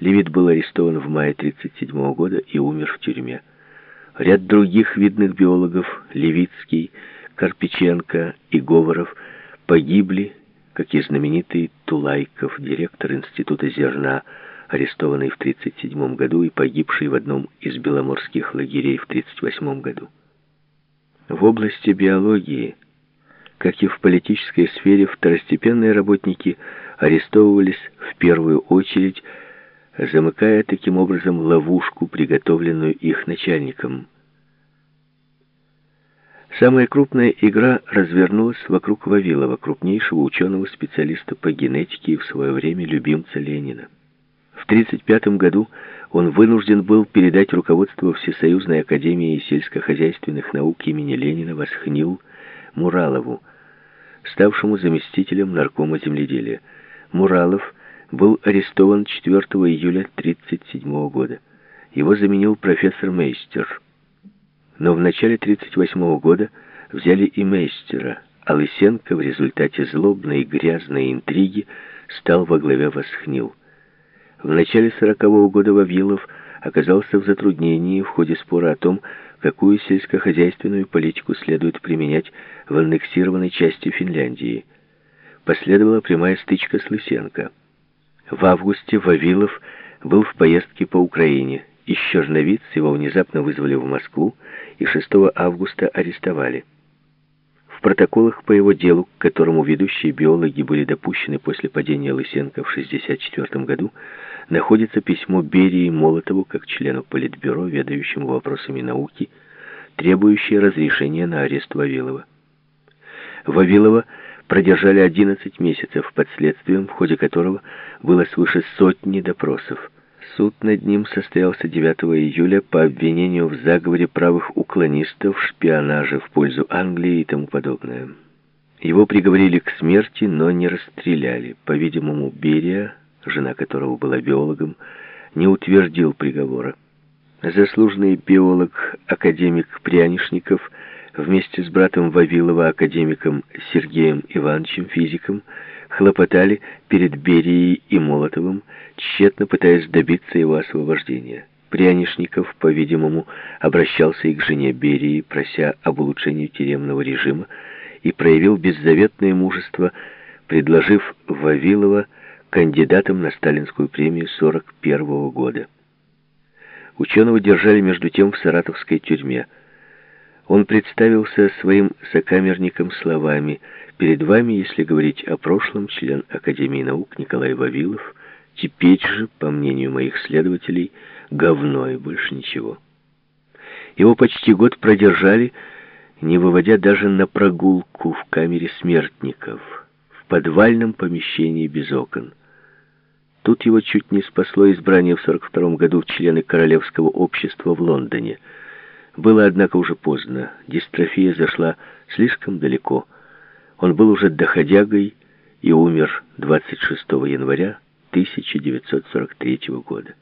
Левит был арестован в мае 1937 года и умер в тюрьме. Ряд других видных биологов, Левицкий, Карпиченко и Говоров, погибли, как и знаменитый Тулайков, директор Института зерна, арестованный в 1937 году и погибший в одном из беломорских лагерей в 1938 году. В области биологии, как и в политической сфере, второстепенные работники арестовывались в первую очередь замыкая таким образом ловушку, приготовленную их начальником. Самая крупная игра развернулась вокруг Вавилова, крупнейшего ученого-специалиста по генетике и в свое время любимца Ленина. В 1935 году он вынужден был передать руководство Всесоюзной академии сельскохозяйственных наук имени Ленина Восхнил Муралову, ставшему заместителем наркома земледелия. Муралов был арестован 4 июля 1937 года. Его заменил профессор Мейстер. Но в начале 1938 года взяли и Мейстера, а Лысенко в результате злобной и грязной интриги стал во главе Восхнил. В начале 40-го года Вавилов оказался в затруднении в ходе спора о том, какую сельскохозяйственную политику следует применять в аннексированной части Финляндии. Последовала прямая стычка с Лысенко. В августе Вавилов был в поездке по Украине. Из Черновиц его внезапно вызвали в Москву и 6 августа арестовали. В протоколах по его делу, к которому ведущие биологи были допущены после падения Лысенко в 1964 году, находится письмо Берии Молотову как члену Политбюро, ведающему вопросами науки, требующее разрешения на арест Вавилова. Вавилова продержали 11 месяцев под следствием, в ходе которого было свыше сотни допросов. Суд над ним состоялся 9 июля по обвинению в заговоре правых уклонистов, шпионаже в пользу Англии и тому подобное. Его приговорили к смерти, но не расстреляли. По-видимому, Берия, жена которого была биологом, не утвердил приговора. Заслуженный биолог, академик Прянишников – вместе с братом Вавилова, академиком Сергеем Ивановичем, физиком, хлопотали перед Берией и Молотовым, тщетно пытаясь добиться его освобождения. Прянишников, по-видимому, обращался и к жене Берии, прося об улучшении тюремного режима, и проявил беззаветное мужество, предложив Вавилова кандидатом на сталинскую премию 41 года. Ученого держали между тем в саратовской тюрьме – он представился своим сокамерникам словами «Перед вами, если говорить о прошлом, член Академии наук Николай Вавилов, теперь же, по мнению моих следователей, говно и больше ничего». Его почти год продержали, не выводя даже на прогулку в камере смертников, в подвальном помещении без окон. Тут его чуть не спасло избрание в 42 году в члены Королевского общества в Лондоне – было, однако, уже поздно. Дистрофия зашла слишком далеко. Он был уже доходягой и умер 26 января 1943 года.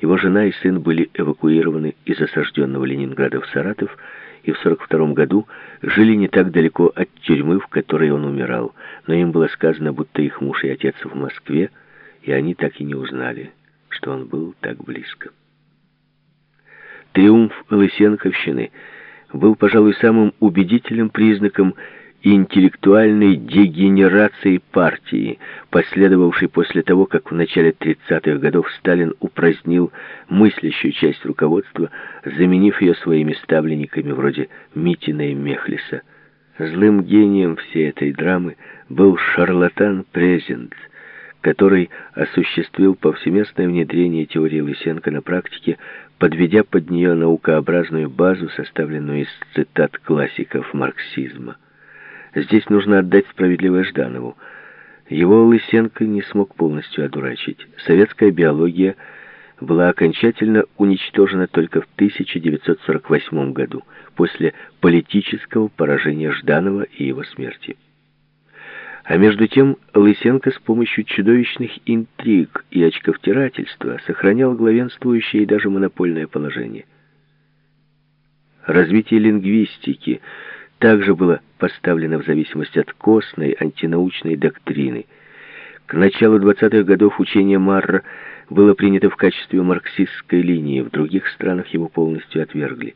Его жена и сын были эвакуированы из осажденного Ленинграда в Саратов и в 1942 году жили не так далеко от тюрьмы, в которой он умирал, но им было сказано, будто их муж и отец в Москве, и они так и не узнали, что он был так близко. Триумф Лысенковщины был, пожалуй, самым убедительным признаком интеллектуальной дегенерации партии, последовавшей после того, как в начале 30-х годов Сталин упразднил мыслящую часть руководства, заменив ее своими ставленниками вроде Митина и Мехлиса. Злым гением всей этой драмы был шарлатан Презент, который осуществил повсеместное внедрение теории Лысенко на практике, подведя под нее наукообразную базу, составленную из цитат классиков марксизма. Здесь нужно отдать справедливое Жданову. Его Лысенко не смог полностью одурачить. Советская биология была окончательно уничтожена только в 1948 году, после политического поражения Жданова и его смерти. А между тем Лысенко с помощью чудовищных интриг и очковтирательства сохранял главенствующее и даже монопольное положение. Развитие лингвистики также было поставлено в зависимость от костной антинаучной доктрины. К началу 20-х годов учение Марра было принято в качестве марксистской линии, в других странах его полностью отвергли.